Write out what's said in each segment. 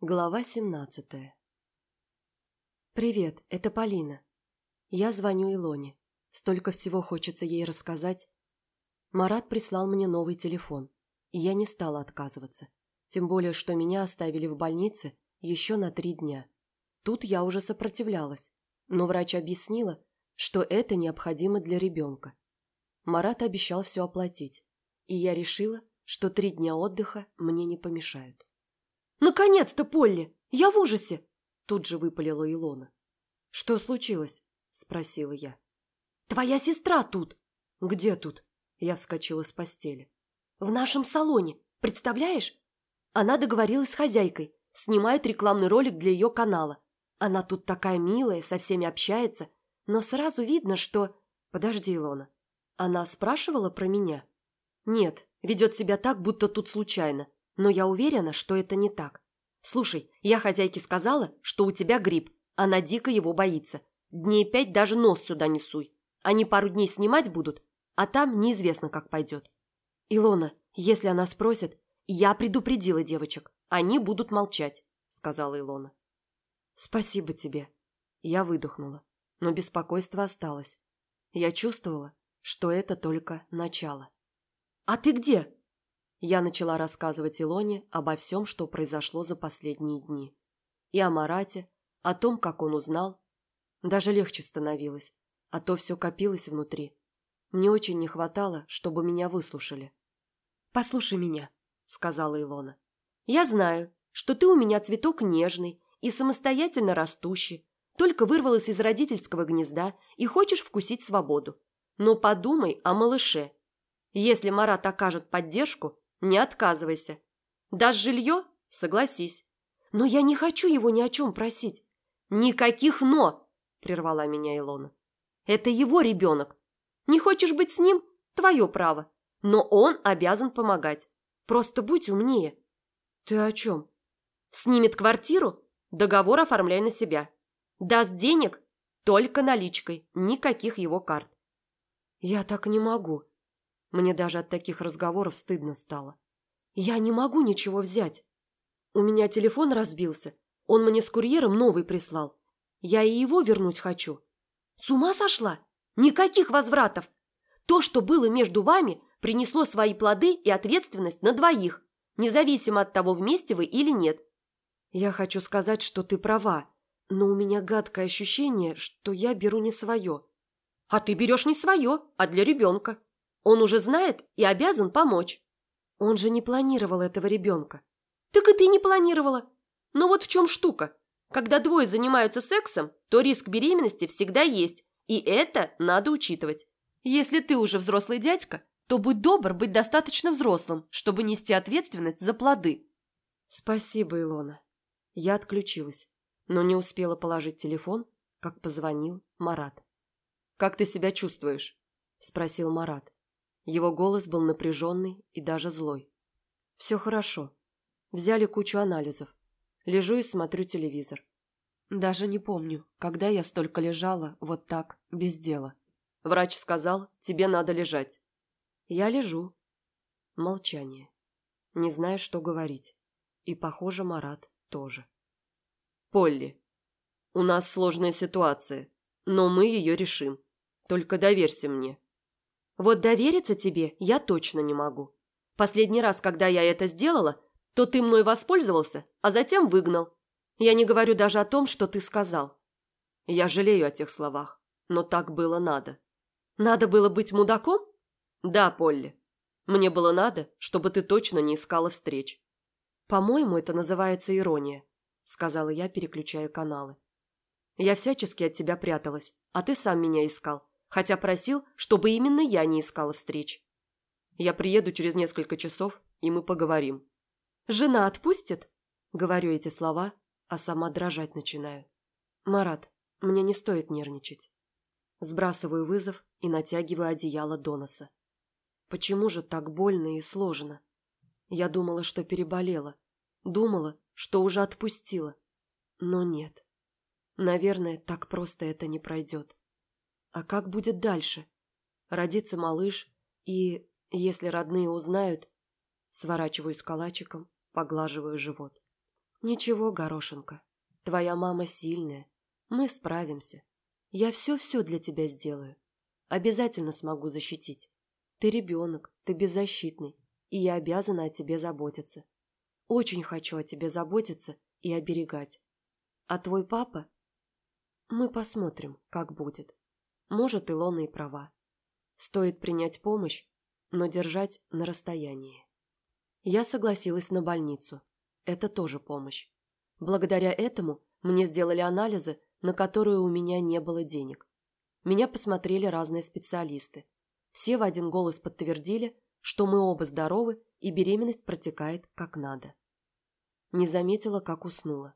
Глава 17 «Привет, это Полина. Я звоню Илоне. Столько всего хочется ей рассказать. Марат прислал мне новый телефон, и я не стала отказываться. Тем более, что меня оставили в больнице еще на три дня. Тут я уже сопротивлялась, но врач объяснила, что это необходимо для ребенка. Марат обещал все оплатить, и я решила, что три дня отдыха мне не помешают. «Наконец-то, Полли! Я в ужасе!» Тут же выпалила Илона. «Что случилось?» – спросила я. «Твоя сестра тут!» «Где тут?» Я вскочила с постели. «В нашем салоне, представляешь? Она договорилась с хозяйкой, снимает рекламный ролик для ее канала. Она тут такая милая, со всеми общается, но сразу видно, что...» «Подожди, Илона. Она спрашивала про меня?» «Нет, ведет себя так, будто тут случайно. Но я уверена, что это не так. Слушай, я хозяйке сказала, что у тебя грипп. Она дико его боится. Дней пять даже нос сюда не суй. Они пару дней снимать будут, а там неизвестно, как пойдет. Илона, если она спросит, я предупредила девочек. Они будут молчать, сказала Илона. Спасибо тебе. Я выдохнула, но беспокойство осталось. Я чувствовала, что это только начало. «А ты где?» Я начала рассказывать Илоне обо всем, что произошло за последние дни. И о Марате, о том, как он узнал. Даже легче становилось, а то все копилось внутри. Мне очень не хватало, чтобы меня выслушали. «Послушай меня», — сказала Илона. «Я знаю, что ты у меня цветок нежный и самостоятельно растущий, только вырвалась из родительского гнезда и хочешь вкусить свободу. Но подумай о малыше. Если Марат окажет поддержку, не отказывайся. Дашь жилье? Согласись. Но я не хочу его ни о чем просить. Никаких «но», прервала меня Илона. Это его ребенок. Не хочешь быть с ним? Твое право. Но он обязан помогать. Просто будь умнее. Ты о чем? Снимет квартиру? Договор оформляй на себя. Даст денег? Только наличкой. Никаких его карт. Я так не могу. Мне даже от таких разговоров стыдно стало. Я не могу ничего взять. У меня телефон разбился. Он мне с курьером новый прислал. Я и его вернуть хочу. С ума сошла? Никаких возвратов. То, что было между вами, принесло свои плоды и ответственность на двоих, независимо от того, вместе вы или нет. Я хочу сказать, что ты права, но у меня гадкое ощущение, что я беру не свое. А ты берешь не свое, а для ребенка. Он уже знает и обязан помочь. Он же не планировал этого ребенка. Так и ты не планировала. Но вот в чем штука. Когда двое занимаются сексом, то риск беременности всегда есть, и это надо учитывать. Если ты уже взрослый дядька, то будь добр быть достаточно взрослым, чтобы нести ответственность за плоды. Спасибо, Илона. Я отключилась, но не успела положить телефон, как позвонил Марат. «Как ты себя чувствуешь?» – спросил Марат. Его голос был напряженный и даже злой. «Все хорошо. Взяли кучу анализов. Лежу и смотрю телевизор. Даже не помню, когда я столько лежала вот так, без дела. Врач сказал, тебе надо лежать. Я лежу. Молчание. Не знаю, что говорить. И, похоже, Марат тоже. Полли, у нас сложная ситуация, но мы ее решим. Только доверься мне. Вот довериться тебе я точно не могу. Последний раз, когда я это сделала, то ты мной воспользовался, а затем выгнал. Я не говорю даже о том, что ты сказал. Я жалею о тех словах, но так было надо. Надо было быть мудаком? Да, Полли. Мне было надо, чтобы ты точно не искала встреч. По-моему, это называется ирония, сказала я, переключая каналы. Я всячески от тебя пряталась, а ты сам меня искал хотя просил, чтобы именно я не искала встреч. Я приеду через несколько часов, и мы поговорим. «Жена отпустит?» Говорю эти слова, а сама дрожать начинаю. «Марат, мне не стоит нервничать». Сбрасываю вызов и натягиваю одеяло до носа. Почему же так больно и сложно? Я думала, что переболела. Думала, что уже отпустила. Но нет. Наверное, так просто это не пройдет. А как будет дальше? Родится малыш, и, если родные узнают, сворачиваюсь калачиком, поглаживаю живот. Ничего, Горошенко, твоя мама сильная. Мы справимся. Я все-все для тебя сделаю. Обязательно смогу защитить. Ты ребенок, ты беззащитный, и я обязана о тебе заботиться. Очень хочу о тебе заботиться и оберегать. А твой папа? Мы посмотрим, как будет. Может, Илона и права. Стоит принять помощь, но держать на расстоянии. Я согласилась на больницу. Это тоже помощь. Благодаря этому мне сделали анализы, на которые у меня не было денег. Меня посмотрели разные специалисты. Все в один голос подтвердили, что мы оба здоровы и беременность протекает как надо. Не заметила, как уснула.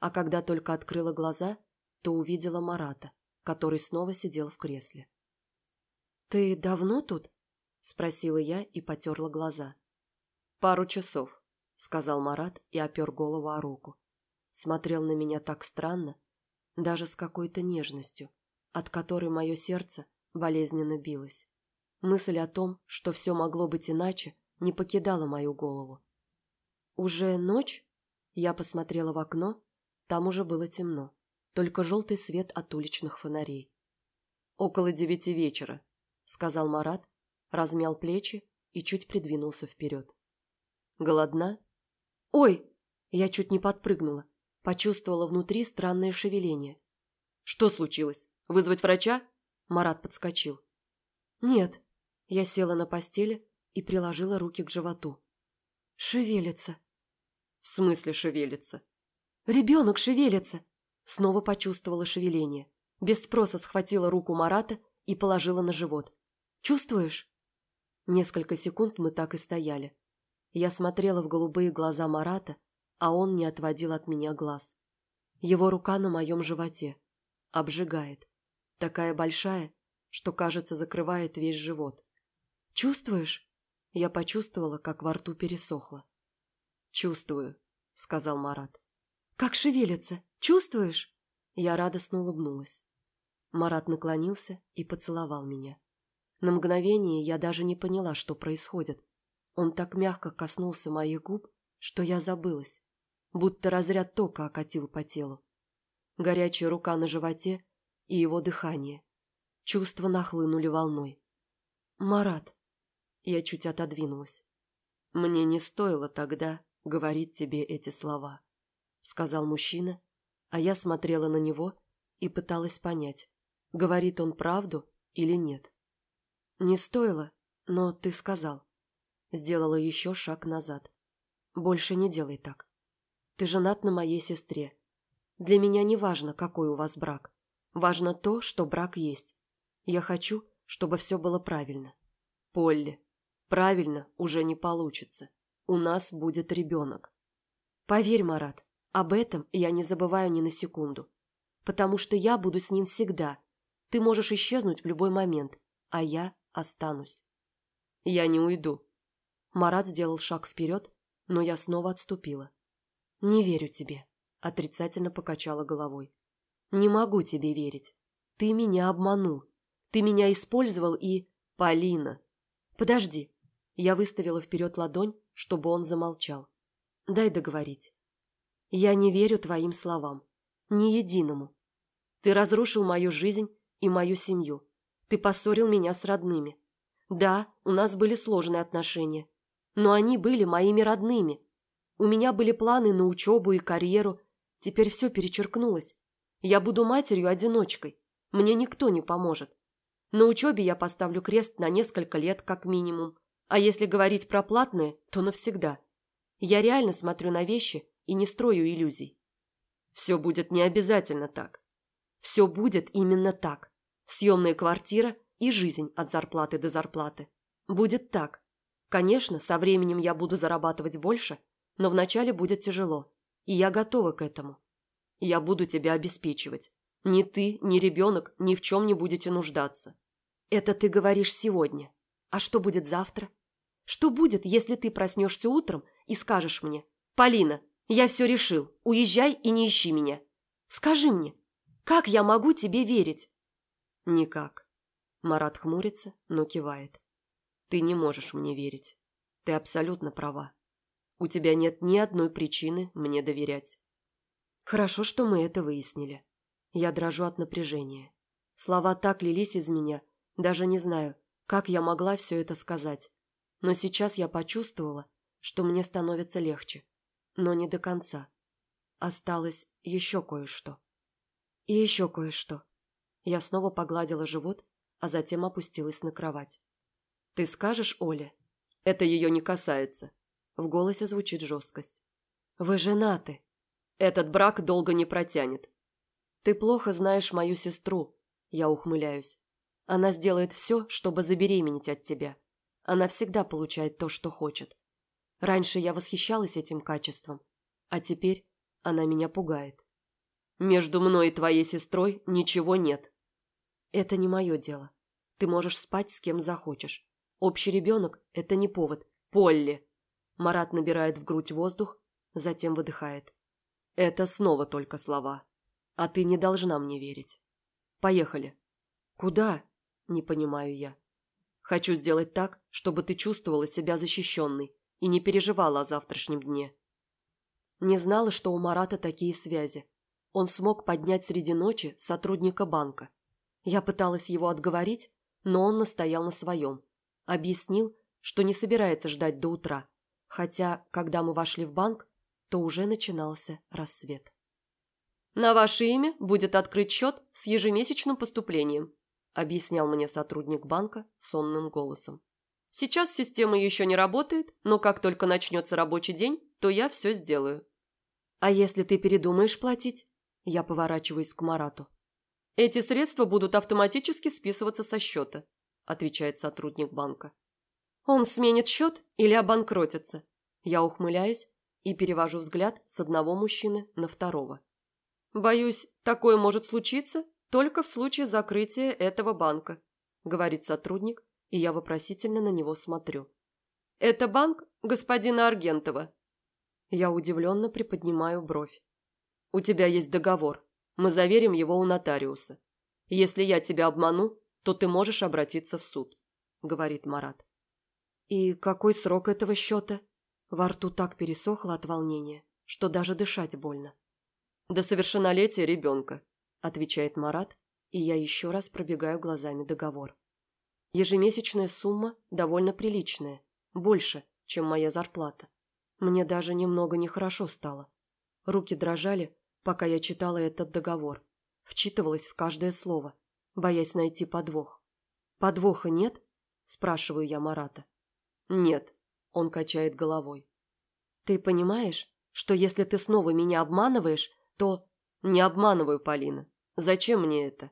А когда только открыла глаза, то увидела Марата, который снова сидел в кресле. «Ты давно тут?» – спросила я и потерла глаза. «Пару часов», – сказал Марат и опер голову о руку. Смотрел на меня так странно, даже с какой-то нежностью, от которой мое сердце болезненно билось. Мысль о том, что все могло быть иначе, не покидала мою голову. «Уже ночь?» Я посмотрела в окно, там уже было темно, только желтый свет от уличных фонарей. «Около девяти вечера», — сказал Марат, размял плечи и чуть придвинулся вперед. «Голодна?» «Ой!» Я чуть не подпрыгнула, почувствовала внутри странное шевеление. «Что случилось? Вызвать врача?» Марат подскочил. «Нет, я села на постели и приложила руки к животу. «Шевелится». «В смысле шевелится?» «Ребенок шевелится!» Снова почувствовала шевеление. Без спроса схватила руку Марата и положила на живот. «Чувствуешь?» Несколько секунд мы так и стояли. Я смотрела в голубые глаза Марата, а он не отводил от меня глаз. Его рука на моем животе. Обжигает. Такая большая, что, кажется, закрывает весь живот. Чувствуешь?» Я почувствовала, как во рту пересохло. «Чувствую», — сказал Марат. «Как шевелится? Чувствуешь?» Я радостно улыбнулась. Марат наклонился и поцеловал меня. На мгновение я даже не поняла, что происходит. Он так мягко коснулся моих губ, что я забылась, будто разряд тока окатил по телу. Горячая рука на животе и его дыхание. Чувства нахлынули волной. «Марат», я чуть отодвинулась. «Мне не стоило тогда говорить тебе эти слова», — сказал мужчина, а я смотрела на него и пыталась понять, говорит он правду или нет. «Не стоило, но ты сказал». Сделала еще шаг назад. «Больше не делай так. Ты женат на моей сестре. Для меня не важно, какой у вас брак. Важно то, что брак есть. Я хочу, чтобы все было правильно. Полли, Правильно, уже не получится. У нас будет ребенок. Поверь, Марат, об этом я не забываю ни на секунду. Потому что я буду с ним всегда. Ты можешь исчезнуть в любой момент, а я останусь. Я не уйду. Марат сделал шаг вперед, но я снова отступила. Не верю тебе. Отрицательно покачала головой. Не могу тебе верить. Ты меня обманул. Ты меня использовал и... Полина. Подожди. Я выставила вперед ладонь, чтобы он замолчал. «Дай договорить. Я не верю твоим словам. Ни единому. Ты разрушил мою жизнь и мою семью. Ты поссорил меня с родными. Да, у нас были сложные отношения. Но они были моими родными. У меня были планы на учебу и карьеру. Теперь все перечеркнулось. Я буду матерью-одиночкой. Мне никто не поможет. На учебе я поставлю крест на несколько лет, как минимум. А если говорить про платное, то навсегда. Я реально смотрю на вещи и не строю иллюзий. Все будет не обязательно так. Все будет именно так. Съемная квартира и жизнь от зарплаты до зарплаты. Будет так. Конечно, со временем я буду зарабатывать больше, но вначале будет тяжело. И я готова к этому. Я буду тебя обеспечивать. Ни ты, ни ребенок ни в чем не будете нуждаться. Это ты говоришь сегодня. А что будет завтра? Что будет, если ты проснешься утром и скажешь мне, «Полина, я все решил, уезжай и не ищи меня». Скажи мне, как я могу тебе верить?» «Никак». Марат хмурится, но кивает. «Ты не можешь мне верить. Ты абсолютно права. У тебя нет ни одной причины мне доверять. Хорошо, что мы это выяснили. Я дрожу от напряжения. Слова так лились из меня, даже не знаю, как я могла все это сказать. Но сейчас я почувствовала, что мне становится легче. Но не до конца. Осталось еще кое-что. И еще кое-что. Я снова погладила живот, а затем опустилась на кровать. «Ты скажешь Оле? Это ее не касается». В голосе звучит жесткость. «Вы женаты». «Этот брак долго не протянет». «Ты плохо знаешь мою сестру», – я ухмыляюсь. «Она сделает все, чтобы забеременеть от тебя. Она всегда получает то, что хочет. Раньше я восхищалась этим качеством, а теперь она меня пугает. Между мной и твоей сестрой ничего нет. Это не мое дело. Ты можешь спать с кем захочешь. Общий ребенок – это не повод. Полли. Марат набирает в грудь воздух, затем выдыхает. Это снова только слова. А ты не должна мне верить. Поехали. Куда? Не понимаю я. Хочу сделать так, чтобы ты чувствовала себя защищенной и не переживала о завтрашнем дне. Не знала, что у Марата такие связи. Он смог поднять среди ночи сотрудника банка. Я пыталась его отговорить, но он настоял на своем. Объяснил, что не собирается ждать до утра, хотя, когда мы вошли в банк, то уже начинался рассвет. «На ваше имя будет открыт счет с ежемесячным поступлением», объяснял мне сотрудник банка сонным голосом. «Сейчас система еще не работает, но как только начнется рабочий день, то я все сделаю». «А если ты передумаешь платить?» Я поворачиваюсь к Марату. «Эти средства будут автоматически списываться со счета», отвечает сотрудник банка. «Он сменит счет или обанкротится?» Я ухмыляюсь и перевожу взгляд с одного мужчины на второго. «Боюсь, такое может случиться только в случае закрытия этого банка», говорит сотрудник, и я вопросительно на него смотрю. «Это банк господина Аргентова?» Я удивленно приподнимаю бровь. «У тебя есть договор. Мы заверим его у нотариуса. Если я тебя обману, то ты можешь обратиться в суд», — говорит Марат. «И какой срок этого счета?» Во рту так пересохло от волнения, что даже дышать больно. «До совершеннолетия ребенка», — отвечает Марат, и я еще раз пробегаю глазами договор. Ежемесячная сумма довольно приличная, больше, чем моя зарплата. Мне даже немного нехорошо стало. Руки дрожали, пока я читала этот договор. Вчитывалась в каждое слово, боясь найти подвох. «Подвоха нет?» – спрашиваю я Марата. «Нет», – он качает головой. «Ты понимаешь, что если ты снова меня обманываешь, то...» «Не обманываю, Полина. Зачем мне это?»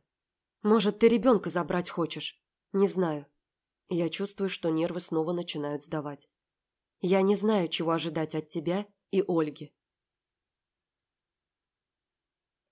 «Может, ты ребенка забрать хочешь?» «Не знаю». Я чувствую, что нервы снова начинают сдавать. «Я не знаю, чего ожидать от тебя и Ольги.